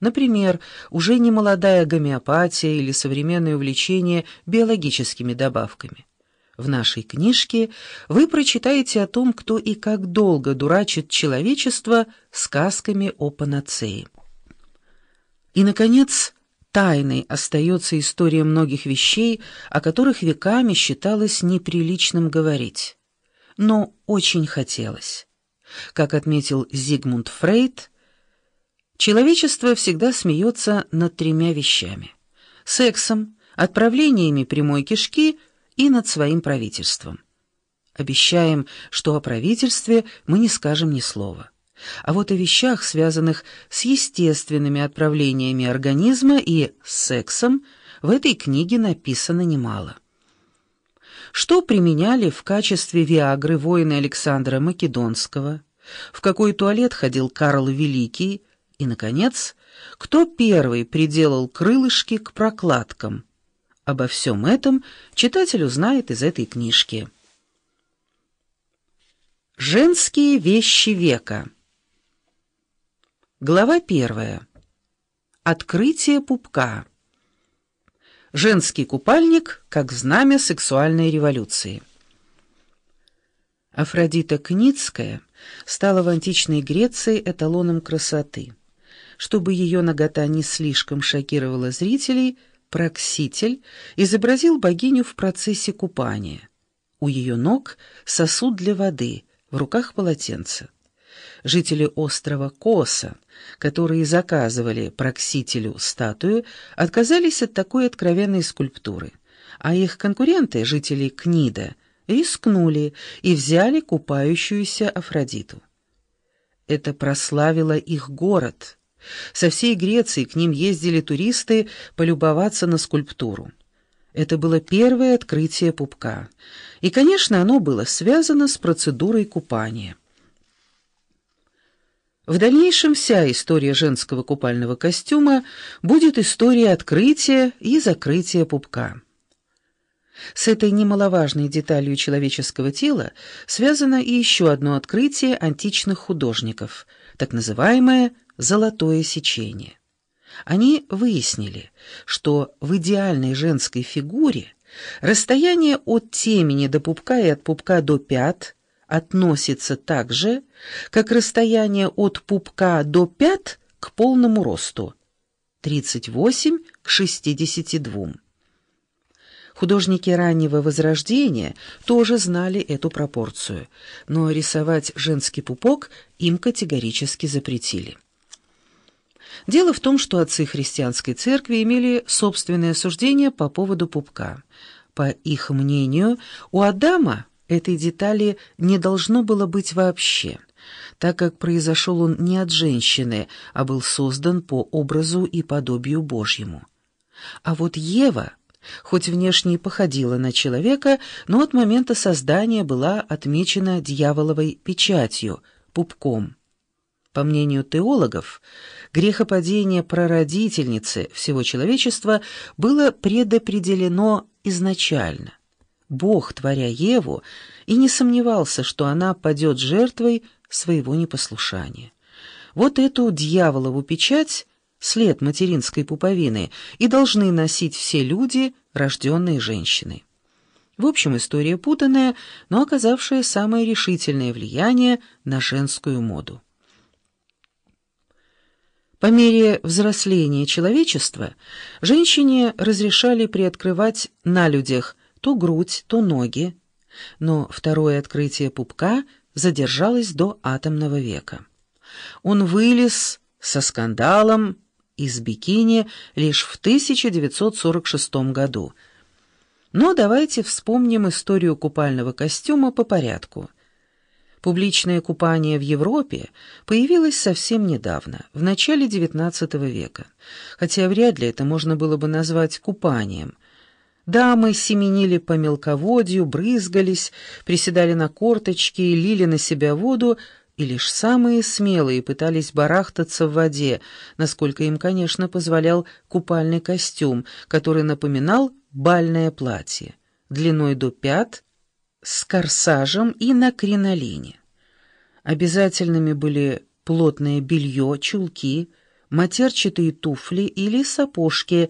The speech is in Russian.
Например, уже не молодая гомеопатия или современное увлечение биологическими добавками. В нашей книжке вы прочитаете о том, кто и как долго дурачит человечество сказками о панацее. И, наконец, тайной остается история многих вещей, о которых веками считалось неприличным говорить. Но очень хотелось. Как отметил Зигмунд Фрейд, человечество всегда смеется над тремя вещами — сексом, отправлениями прямой кишки и над своим правительством. Обещаем, что о правительстве мы не скажем ни слова. А вот о вещах, связанных с естественными отправлениями организма и сексом, в этой книге написано немало. Что применяли в качестве виагры воины Александра Македонского, в какой туалет ходил Карл Великий, и, наконец, кто первый приделал крылышки к прокладкам. Обо всем этом читатель узнает из этой книжки. Женские вещи века Глава первая. Открытие пупка. Женский купальник как знамя сексуальной революции. Афродита Кницкая стала в античной Греции эталоном красоты. Чтобы ее нагота не слишком шокировала зрителей, Прокситель изобразил богиню в процессе купания. У ее ног сосуд для воды, в руках полотенце жители острова Коса, которые заказывали проксителю статую, отказались от такой откровенной скульптуры, а их конкуренты, жители Книда, рискнули и взяли купающуюся Афродиту. Это прославило их город. Со всей Греции к ним ездили туристы полюбоваться на скульптуру. Это было первое открытие пупка, и, конечно, оно было связано с процедурой купания. В дальнейшем вся история женского купального костюма будет история открытия и закрытия пупка. С этой немаловажной деталью человеческого тела связано и еще одно открытие античных художников, так называемое «золотое сечение». Они выяснили, что в идеальной женской фигуре расстояние от темени до пупка и от пупка до пят относится так же, как расстояние от пупка до пят к полному росту – 38 к 62. Художники раннего Возрождения тоже знали эту пропорцию, но рисовать женский пупок им категорически запретили. Дело в том, что отцы христианской церкви имели собственное суждение по поводу пупка. По их мнению, у Адама Этой детали не должно было быть вообще, так как произошел он не от женщины, а был создан по образу и подобию Божьему. А вот Ева, хоть внешне и походила на человека, но от момента создания была отмечена дьяволовой печатью, пупком. По мнению теологов, грехопадение прародительницы всего человечества было предопределено изначально – Бог, творя Еву, и не сомневался, что она падет жертвой своего непослушания. Вот эту дьяволову печать, след материнской пуповины, и должны носить все люди, рожденные женщиной. В общем, история путанная, но оказавшая самое решительное влияние на женскую моду. По мере взросления человечества женщине разрешали приоткрывать на людях – то грудь, то ноги, но второе открытие пупка задержалось до атомного века. Он вылез со скандалом из бикини лишь в 1946 году. Но давайте вспомним историю купального костюма по порядку. Публичное купание в Европе появилось совсем недавно, в начале XIX века, хотя вряд ли это можно было бы назвать купанием – Дамы семенили по мелководью, брызгались, приседали на корточки лили на себя воду, и лишь самые смелые пытались барахтаться в воде, насколько им, конечно, позволял купальный костюм, который напоминал бальное платье, длиной до пят, с корсажем и на кринолине. Обязательными были плотное белье, чулки, матерчатые туфли или сапожки